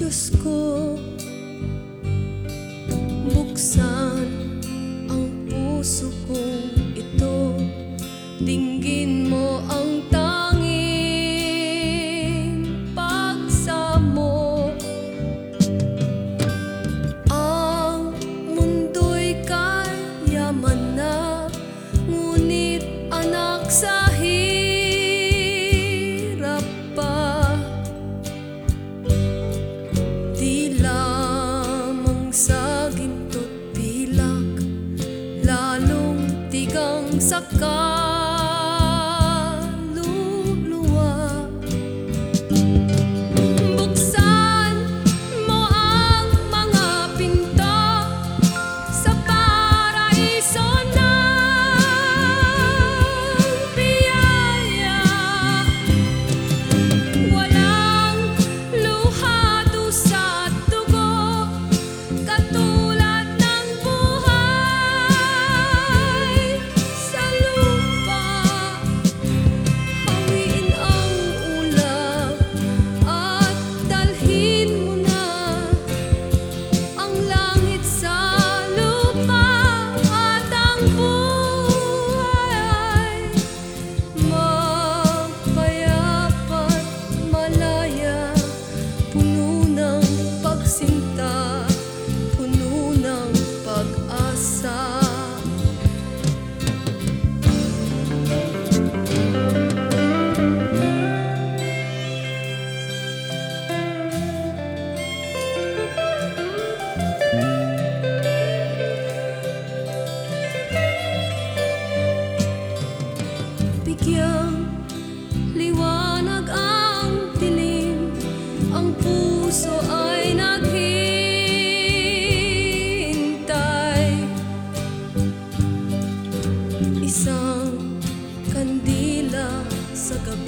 Diyos ko Buksan ang puso ko. Go.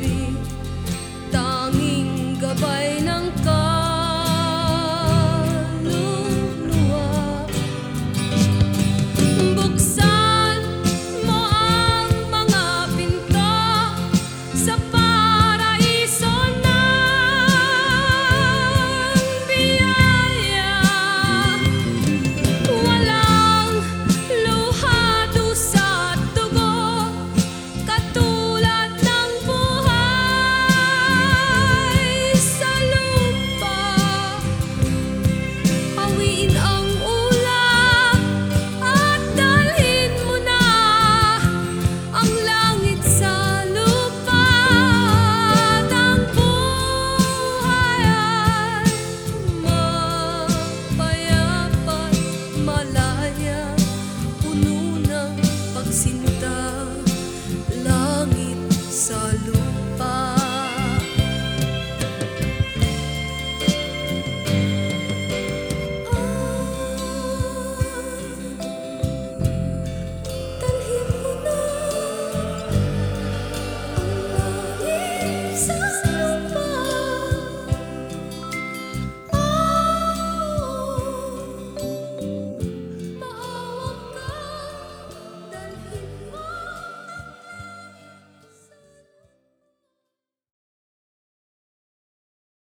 Gabi Tanging gabay ng